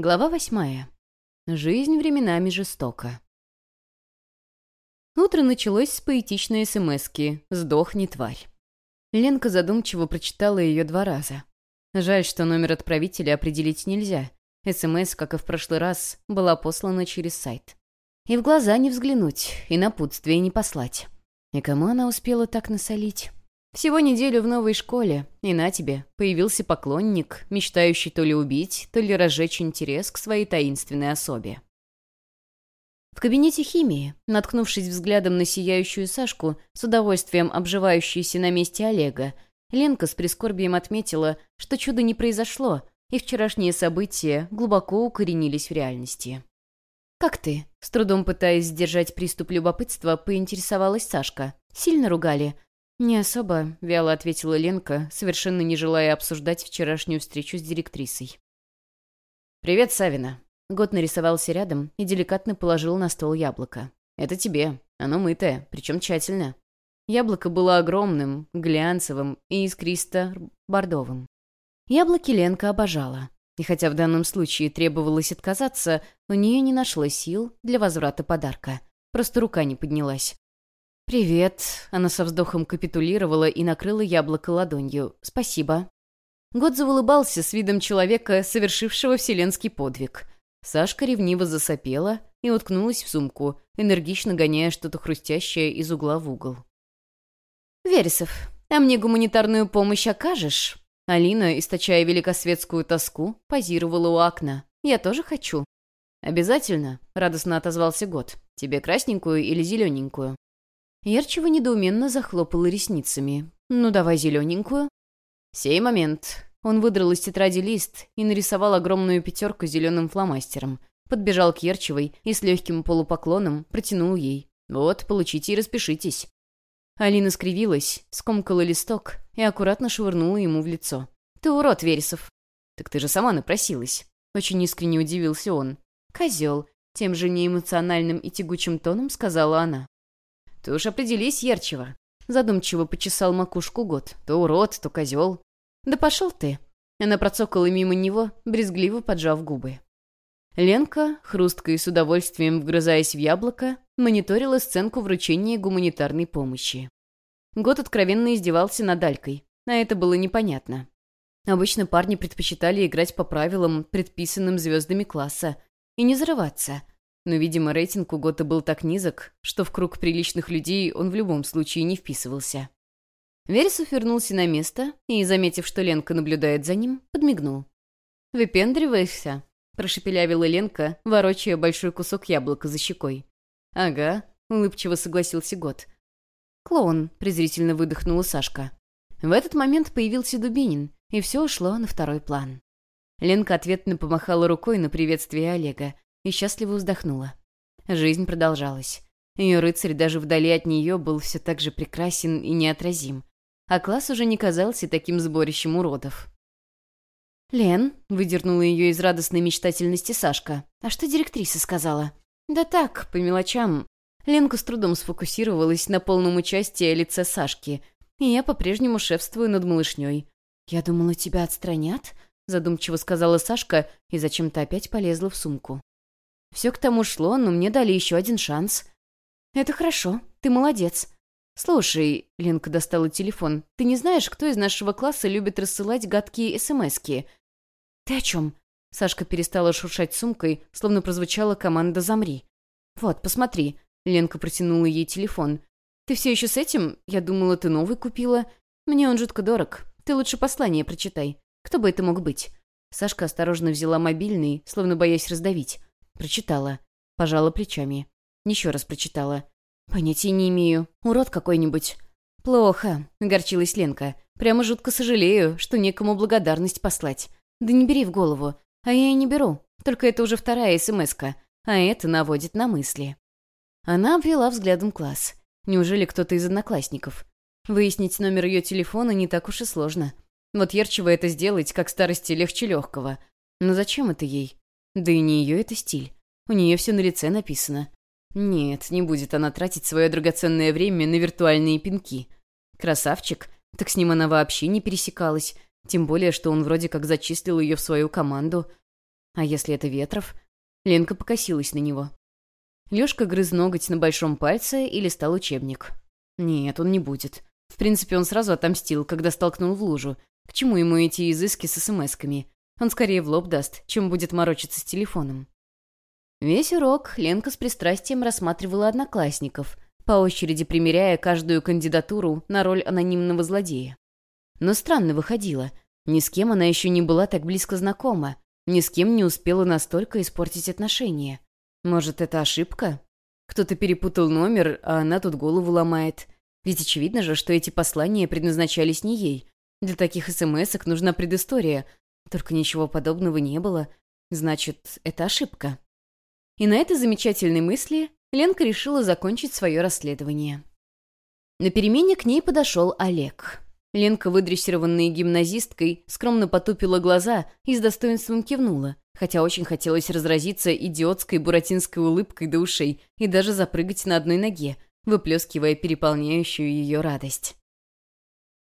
Глава восьмая. Жизнь временами жестока. Утро началось с поэтичной смски «Сдохни, тварь». Ленка задумчиво прочитала ее два раза. Жаль, что номер отправителя определить нельзя. СМС, как и в прошлый раз, была послана через сайт. И в глаза не взглянуть, и напутствие не послать. И кому она успела так насолить? Всего неделю в новой школе, и на тебе, появился поклонник, мечтающий то ли убить, то ли разжечь интерес к своей таинственной особе. В кабинете химии, наткнувшись взглядом на сияющую Сашку, с удовольствием обживающуюся на месте Олега, Ленка с прискорбием отметила, что чудо не произошло, и вчерашние события глубоко укоренились в реальности. «Как ты?» — с трудом пытаясь сдержать приступ любопытства, поинтересовалась Сашка. «Сильно ругали?» «Не особо», — вяло ответила Ленка, совершенно не желая обсуждать вчерашнюю встречу с директрисой. «Привет, Савина». Год нарисовался рядом и деликатно положил на стол яблоко. «Это тебе. Оно мытое, причем тщательно». Яблоко было огромным, глянцевым и искристо-бордовым. Яблоки Ленка обожала. И хотя в данном случае требовалось отказаться, у нее не нашлось сил для возврата подарка. Просто рука не поднялась. «Привет», — она со вздохом капитулировала и накрыла яблоко ладонью. «Спасибо». Годзо улыбался с видом человека, совершившего вселенский подвиг. Сашка ревниво засопела и уткнулась в сумку, энергично гоняя что-то хрустящее из угла в угол. «Вересов, а мне гуманитарную помощь окажешь?» Алина, источая великосветскую тоску, позировала у окна. «Я тоже хочу». «Обязательно», — радостно отозвался Год. «Тебе красненькую или зелененькую?» Ярчева недоуменно захлопала ресницами. «Ну, давай зелененькую». «Сей момент». Он выдрал из тетради лист и нарисовал огромную пятерку зеленым фломастером. Подбежал к Ярчевой и с легким полупоклоном протянул ей. «Вот, получите и распишитесь». Алина скривилась, скомкала листок и аккуратно швырнула ему в лицо. «Ты урод, Вересов!» «Так ты же сама напросилась!» Очень искренне удивился он. «Козел!» Тем же неэмоциональным и тягучим тоном сказала она. «Ты уж определись, Ярчева!» Задумчиво почесал макушку год. «То урод, то козел!» «Да пошел ты!» Она процокала мимо него, брезгливо поджав губы. Ленка, хрустко и с удовольствием вгрызаясь в яблоко, мониторила сценку вручения гуманитарной помощи. Год откровенно издевался над Алькой, а это было непонятно. Обычно парни предпочитали играть по правилам, предписанным звездами класса, и не зарываться — но, видимо, рейтинг у Гота был так низок, что в круг приличных людей он в любом случае не вписывался. Вересов вернулся на место и, заметив, что Ленка наблюдает за ним, подмигнул. «Выпендриваешься?» — прошепелявила Ленка, ворочая большой кусок яблока за щекой. «Ага», — улыбчиво согласился Гот. «Клоун», — презрительно выдохнула Сашка. В этот момент появился Дубинин, и все ушло на второй план. Ленка ответно помахала рукой на приветствие Олега, и счастливо вздохнула. Жизнь продолжалась. Ее рыцарь даже вдали от нее был все так же прекрасен и неотразим. А класс уже не казался таким сборищем уродов. «Лен», — выдернула ее из радостной мечтательности Сашка, «а что директриса сказала?» «Да так, по мелочам». Ленка с трудом сфокусировалась на полном участии лице Сашки, и я по-прежнему шефствую над малышней. «Я думала, тебя отстранят?» — задумчиво сказала Сашка и зачем-то опять полезла в сумку. Все к тому шло, но мне дали еще один шанс. Это хорошо, ты молодец. Слушай, Ленка достала телефон, ты не знаешь, кто из нашего класса любит рассылать гадкие смски? Ты о чем? Сашка перестала шуршать сумкой, словно прозвучала команда «Замри». «Вот, посмотри». Ленка протянула ей телефон. «Ты все еще с этим? Я думала, ты новый купила. Мне он жутко дорог. Ты лучше послание прочитай. Кто бы это мог быть?» Сашка осторожно взяла мобильный, словно боясь раздавить. Прочитала. Пожала плечами. Еще раз прочитала. Понятия не имею. Урод какой-нибудь. Плохо, огорчилась Ленка. Прямо жутко сожалею, что некому благодарность послать. Да не бери в голову. А я и не беру. Только это уже вторая смска. А это наводит на мысли. Она обвела взглядом класс. Неужели кто-то из одноклассников? Выяснить номер ее телефона не так уж и сложно. Вот Ерчева это сделать, как старости легче легкого. Но зачем это ей? Да и не ее это стиль. У нее все на лице написано. Нет, не будет она тратить свое драгоценное время на виртуальные пинки. Красавчик, так с ним она вообще не пересекалась. Тем более, что он вроде как зачислил ее в свою команду. А если это Ветров? Ленка покосилась на него. Лёшка грыз ноготь на большом пальце и листал учебник. Нет, он не будет. В принципе, он сразу отомстил, когда столкнул в лужу. К чему ему эти изыски с смс-ками? Он скорее в лоб даст, чем будет морочиться с телефоном. Весь урок Ленка с пристрастием рассматривала одноклассников, по очереди примеряя каждую кандидатуру на роль анонимного злодея. Но странно выходило. Ни с кем она еще не была так близко знакома, ни с кем не успела настолько испортить отношения. Может, это ошибка? Кто-то перепутал номер, а она тут голову ломает. Ведь очевидно же, что эти послания предназначались не ей. Для таких смс нужна предыстория. Только ничего подобного не было. Значит, это ошибка. И на этой замечательной мысли Ленка решила закончить свое расследование. На перемене к ней подошел Олег. Ленка, выдрессированная гимназисткой, скромно потупила глаза и с достоинством кивнула, хотя очень хотелось разразиться идиотской буратинской улыбкой до ушей и даже запрыгать на одной ноге, выплескивая переполняющую ее радость.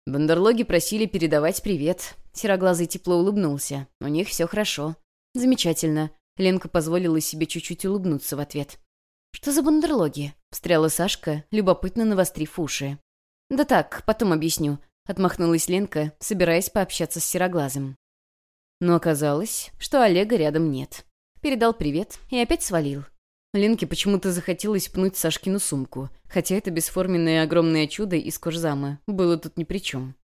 Бандерлоги просили передавать привет. Сероглазый тепло улыбнулся. У них все хорошо. Замечательно. Ленка позволила себе чуть-чуть улыбнуться в ответ. «Что за бандерлоги?» — встряла Сашка, любопытно навострив уши. «Да так, потом объясню. Отмахнулась Ленка, собираясь пообщаться с Сероглазым. Но оказалось, что Олега рядом нет. Передал привет и опять свалил. Ленке почему-то захотелось пнуть Сашкину сумку, хотя это бесформенное огромное чудо из кожзама было тут ни при чем.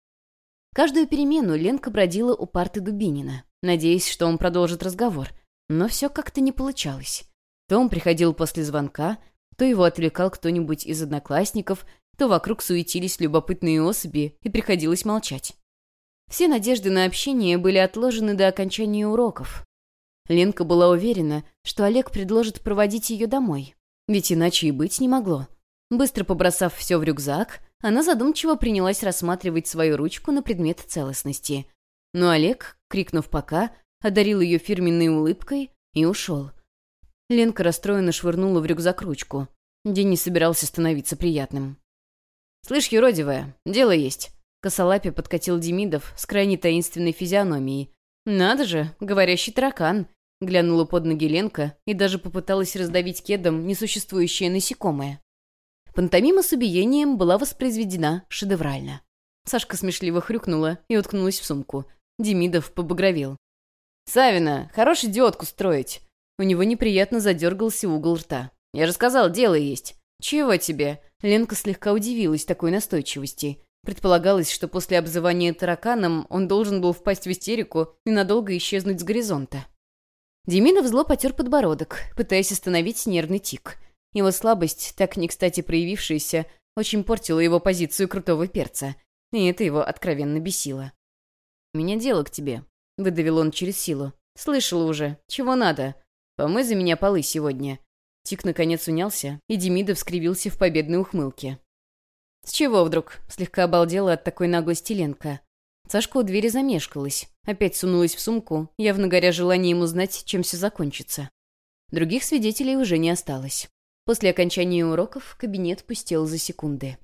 Каждую перемену Ленка бродила у парты Дубинина, надеясь, что он продолжит разговор, но все как-то не получалось. То он приходил после звонка, то его отвлекал кто-нибудь из одноклассников, то вокруг суетились любопытные особи, и приходилось молчать. Все надежды на общение были отложены до окончания уроков. Ленка была уверена, что Олег предложит проводить ее домой, ведь иначе и быть не могло. Быстро побросав все в рюкзак, она задумчиво принялась рассматривать свою ручку на предмет целостности. Но Олег, крикнув «пока», одарил ее фирменной улыбкой и ушел. Ленка расстроенно швырнула в рюкзак ручку. День не собирался становиться приятным. «Слышь, юродивая, дело есть». Косолапе подкатил Демидов с крайне таинственной физиономией. «Надо же, говорящий таракан!» Глянула под ноги Ленка и даже попыталась раздавить кедом несуществующее насекомое. Пантомима с убиением была воспроизведена шедеврально. Сашка смешливо хрюкнула и уткнулась в сумку. Демидов побагровел. «Савина, хорош идиотку строить!» У него неприятно задергался угол рта. «Я же сказал, дело есть!» «Чего тебе?» Ленка слегка удивилась такой настойчивости. Предполагалось, что после обзывания тараканом он должен был впасть в истерику и надолго исчезнуть с горизонта. Демидов зло потер подбородок, пытаясь остановить нервный тик. Его слабость, так не кстати проявившаяся, очень портила его позицию крутого перца, и это его откровенно бесило. «У меня дело к тебе», — выдавил он через силу. «Слышала уже. Чего надо? Помой за меня полы сегодня. Тик наконец унялся, и Демидов скривился в победной ухмылке. «С чего вдруг?» — слегка обалдела от такой наглости Ленка. Сашка у двери замешкалась, опять сунулась в сумку, явно горя желанием узнать, чем все закончится. Других свидетелей уже не осталось. После окончания уроков кабинет пустел за секунды.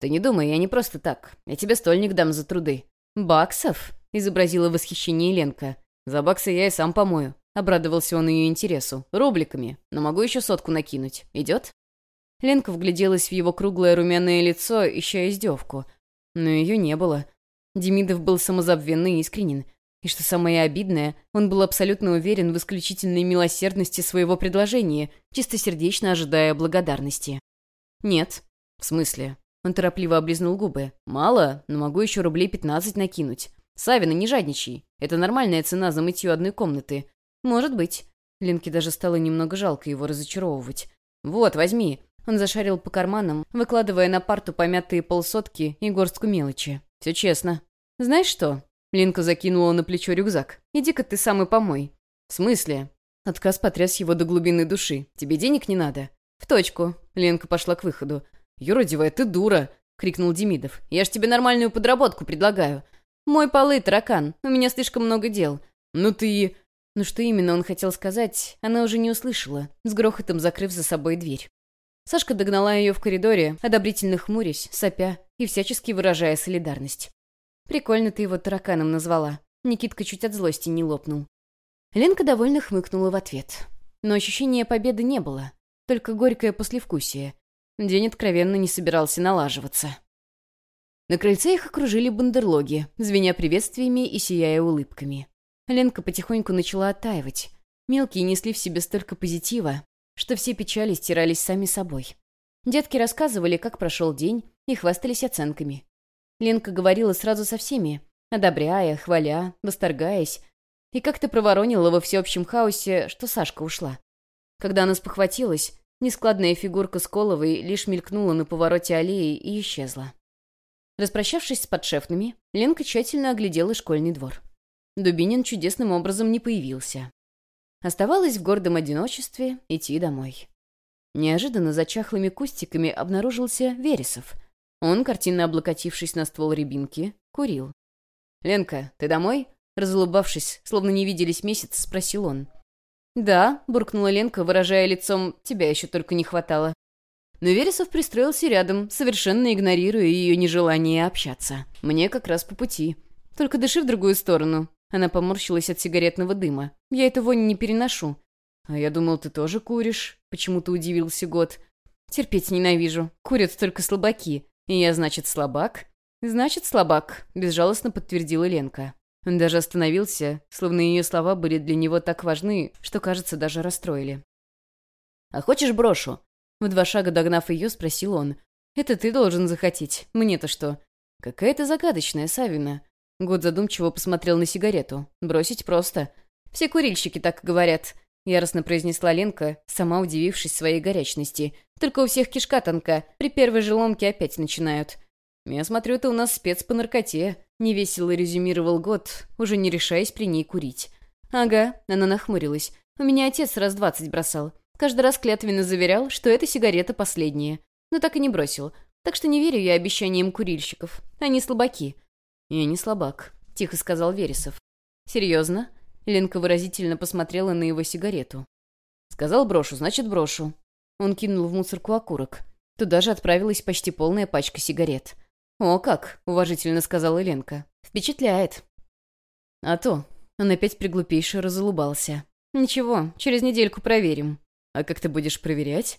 «Ты не думай, я не просто так. Я тебе стольник дам за труды». «Баксов?» — изобразила восхищение Ленка. «За баксы я и сам помою. Обрадовался он ее интересу. «Рубликами. Но могу еще сотку накинуть. Идет?» Ленка вгляделась в его круглое румяное лицо, ища издевку. Но ее не было. Демидов был самозабвенный и искренен. Что самое обидное, он был абсолютно уверен в исключительной милосердности своего предложения, чистосердечно ожидая благодарности. «Нет». «В смысле?» Он торопливо облизнул губы. «Мало, но могу еще рублей пятнадцать накинуть. Савина, не жадничай. Это нормальная цена за мытье одной комнаты. «Может быть». Ленке даже стало немного жалко его разочаровывать. «Вот, возьми». Он зашарил по карманам, выкладывая на парту помятые полсотки и горстку мелочи. «Все честно». «Знаешь что?» Ленка закинула на плечо рюкзак. «Иди-ка ты сам и помой». «В смысле?» Отказ потряс его до глубины души. «Тебе денег не надо?» «В точку». Ленка пошла к выходу. «Юродивая, ты дура!» — крикнул Демидов. «Я ж тебе нормальную подработку предлагаю». «Мой полы, таракан. У меня слишком много дел». «Ну ты...» Но что именно он хотел сказать, она уже не услышала, с грохотом закрыв за собой дверь. Сашка догнала ее в коридоре, одобрительно хмурясь, сопя и всячески выражая солидарность. «Прикольно ты его тараканом назвала». Никитка чуть от злости не лопнул. Ленка довольно хмыкнула в ответ. Но ощущения победы не было, только горькое послевкусие. День откровенно не собирался налаживаться. На крыльце их окружили бандерлоги, звеня приветствиями и сияя улыбками. Ленка потихоньку начала оттаивать. Мелкие несли в себе столько позитива, что все печали стирались сами собой. Детки рассказывали, как прошел день, и хвастались оценками. Ленка говорила сразу со всеми, одобряя, хваля, восторгаясь, и как-то проворонила во всеобщем хаосе, что Сашка ушла. Когда она спохватилась, нескладная фигурка Сколовой лишь мелькнула на повороте аллеи и исчезла. Распрощавшись с подшефными, Ленка тщательно оглядела школьный двор. Дубинин чудесным образом не появился. Оставалось в гордом одиночестве идти домой. Неожиданно за чахлыми кустиками обнаружился Вересов. Он, картинно облокотившись на ствол рябинки, курил. «Ленка, ты домой?» Разулыбавшись, словно не виделись месяц, спросил он. «Да», — буркнула Ленка, выражая лицом, «тебя еще только не хватало». Но Вересов пристроился рядом, совершенно игнорируя ее нежелание общаться. «Мне как раз по пути. Только дыши в другую сторону». Она поморщилась от сигаретного дыма. «Я эту вонь не переношу». «А я думал, ты тоже куришь?» — почему-то удивился Год. «Терпеть ненавижу. Курят только слабаки. И я, значит, слабак?» «Значит, слабак», — безжалостно подтвердила Ленка. Он даже остановился, словно ее слова были для него так важны, что, кажется, даже расстроили. «А хочешь брошу?» В два шага догнав ее, спросил он. «Это ты должен захотеть. Мне-то что?» «Какая-то загадочная, Савина». Год задумчиво посмотрел на сигарету. «Бросить просто. Все курильщики так говорят», — яростно произнесла Ленка, сама удивившись своей горячности. «Только у всех кишка тонка. При первой же ломке опять начинают». «Я смотрю, ты у нас спец по наркоте», — невесело резюмировал год, уже не решаясь при ней курить. «Ага», — она нахмурилась. «У меня отец раз двадцать бросал. Каждый раз клятвенно заверял, что эта сигарета последняя. Но так и не бросил. Так что не верю я обещаниям курильщиков. Они слабаки». «Я не слабак», — тихо сказал Вересов. «Серьезно?» Ленка выразительно посмотрела на его сигарету. «Сказал брошу, значит брошу». Он кинул в мусорку окурок. Туда же отправилась почти полная пачка сигарет. «О, как!» — уважительно сказала Ленка. «Впечатляет». «А то». Он опять приглупейше разулыбался. «Ничего, через недельку проверим». «А как ты будешь проверять?»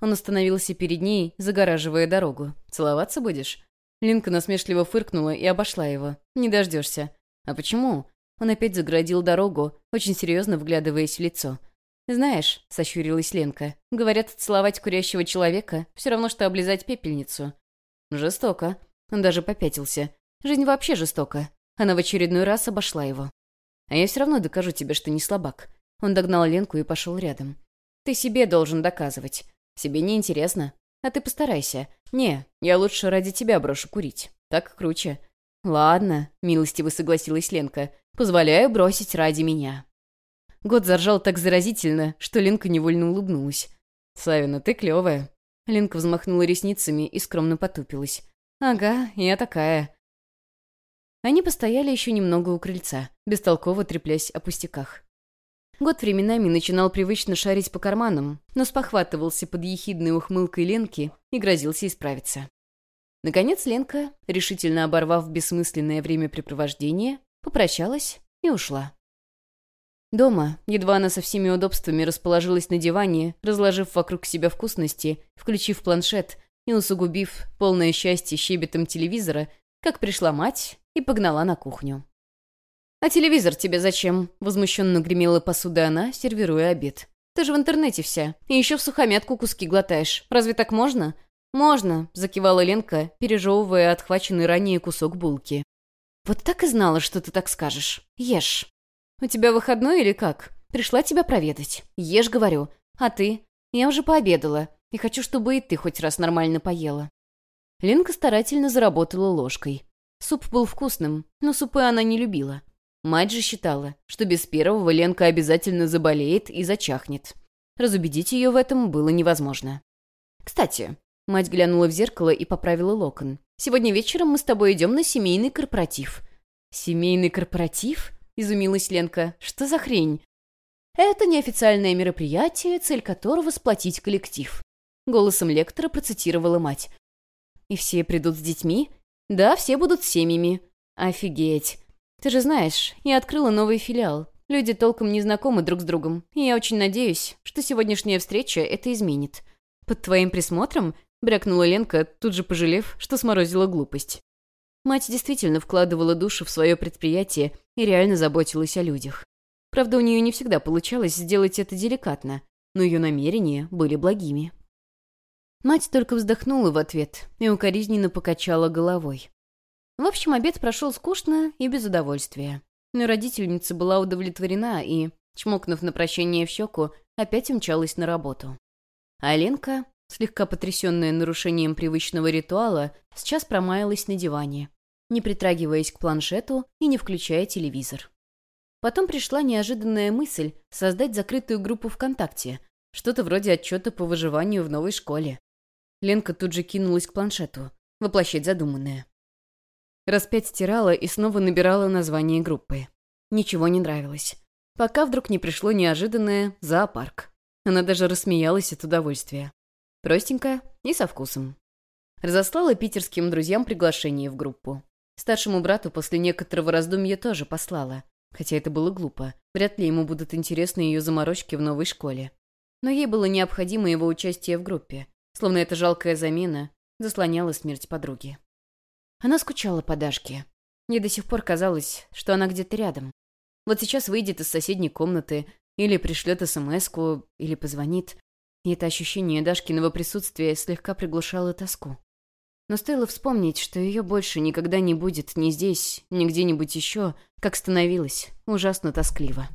Он остановился перед ней, загораживая дорогу. «Целоваться будешь?» Ленка насмешливо фыркнула и обошла его. «Не дождешься». «А почему?» Он опять заградил дорогу, очень серьезно вглядываясь в лицо. «Знаешь», — сощурилась Ленка, — «говорят, целовать курящего человека — все равно, что облизать пепельницу». «Жестоко», он даже попятился. Жизнь вообще жестока. Она в очередной раз обошла его. А я все равно докажу тебе, что не слабак. Он догнал Ленку и пошел рядом. Ты себе должен доказывать. Себе не интересно. А ты постарайся. Не, я лучше ради тебя брошу курить. Так круче. Ладно, милостиво согласилась Ленка. Позволяю бросить ради меня. Год заржал так заразительно, что Ленка невольно улыбнулась. «Савина, ты клевая». Ленка взмахнула ресницами и скромно потупилась. «Ага, я такая». Они постояли еще немного у крыльца, бестолково треплясь о пустяках. Год временами начинал привычно шарить по карманам, но спохватывался под ехидной ухмылкой Ленки и грозился исправиться. Наконец Ленка, решительно оборвав бессмысленное времяпрепровождение, попрощалась и ушла. Дома, едва она со всеми удобствами расположилась на диване, разложив вокруг себя вкусности, включив планшет, и усугубив полное счастье щебетом телевизора, как пришла мать и погнала на кухню. «А телевизор тебе зачем?» — возмущенно гремела посуда она, сервируя обед. «Ты же в интернете вся, и еще в сухомятку куски глотаешь. Разве так можно?» «Можно», — закивала Ленка, пережевывая отхваченный ранее кусок булки. «Вот так и знала, что ты так скажешь. Ешь». «У тебя выходной или как? Пришла тебя проведать. Ешь, говорю. А ты? Я уже пообедала. И хочу, чтобы и ты хоть раз нормально поела». Ленка старательно заработала ложкой. Суп был вкусным, но супы она не любила. Мать же считала, что без первого Ленка обязательно заболеет и зачахнет. Разубедить ее в этом было невозможно. «Кстати», — мать глянула в зеркало и поправила локон, «сегодня вечером мы с тобой идем на семейный корпоратив». «Семейный корпоратив?» — изумилась Ленка. «Что за хрень?» «Это неофициальное мероприятие, цель которого — сплотить коллектив. Голосом лектора процитировала мать. «И все придут с детьми?» «Да, все будут с семьями». «Офигеть. Ты же знаешь, я открыла новый филиал. Люди толком не знакомы друг с другом, и я очень надеюсь, что сегодняшняя встреча это изменит. Под твоим присмотром брякнула Ленка, тут же пожалев, что сморозила глупость. Мать действительно вкладывала душу в свое предприятие и реально заботилась о людях. Правда, у нее не всегда получалось сделать это деликатно, но ее намерения были благими. Мать только вздохнула в ответ и укоризненно покачала головой. В общем, обед прошел скучно и без удовольствия. Но родительница была удовлетворена и, чмокнув на прощение в щеку, опять умчалась на работу. А Ленка, слегка потрясенная нарушением привычного ритуала, сейчас промаялась на диване, не притрагиваясь к планшету и не включая телевизор. Потом пришла неожиданная мысль создать закрытую группу ВКонтакте, что-то вроде отчета по выживанию в новой школе. Ленка тут же кинулась к планшету, воплощать задуманное. Раз пять стирала и снова набирала название группы. Ничего не нравилось. Пока вдруг не пришло неожиданное «зоопарк». Она даже рассмеялась от удовольствия. Простенько и со вкусом. Разослала питерским друзьям приглашение в группу. Старшему брату после некоторого раздумья тоже послала. Хотя это было глупо. Вряд ли ему будут интересны ее заморочки в новой школе. Но ей было необходимо его участие в группе. Словно эта жалкая замена заслоняла смерть подруги. Она скучала по Дашке. Ей до сих пор казалось, что она где-то рядом. Вот сейчас выйдет из соседней комнаты, или пришлет смс или позвонит. И это ощущение Дашкиного присутствия слегка приглушало тоску. Но стоило вспомнить, что ее больше никогда не будет ни здесь, ни где-нибудь еще, как становилось ужасно тоскливо.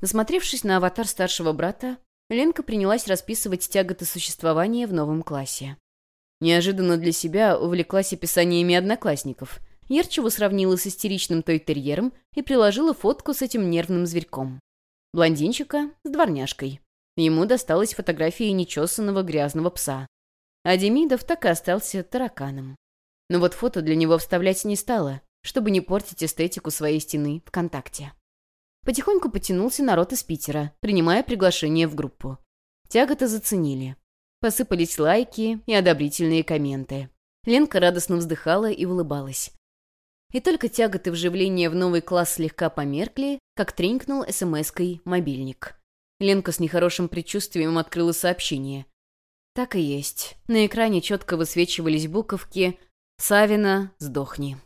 Насмотревшись на аватар старшего брата, Ленка принялась расписывать тяготы существования в новом классе. Неожиданно для себя увлеклась описаниями одноклассников. Ярчеву сравнила с истеричным тойтерьером и приложила фотку с этим нервным зверьком. Блондинчика с дворняжкой. Ему досталась фотография нечесанного грязного пса. А Демидов так и остался тараканом. Но вот фото для него вставлять не стала, чтобы не портить эстетику своей стены ВКонтакте. Потихоньку потянулся народ из Питера, принимая приглашение в группу. Тяготы заценили. Посыпались лайки и одобрительные комменты. Ленка радостно вздыхала и улыбалась. И только тяготы вживления в новый класс слегка померкли, как тренькнул смс-кой мобильник. Ленка с нехорошим предчувствием открыла сообщение. Так и есть. На экране четко высвечивались буковки «Савина, сдохни».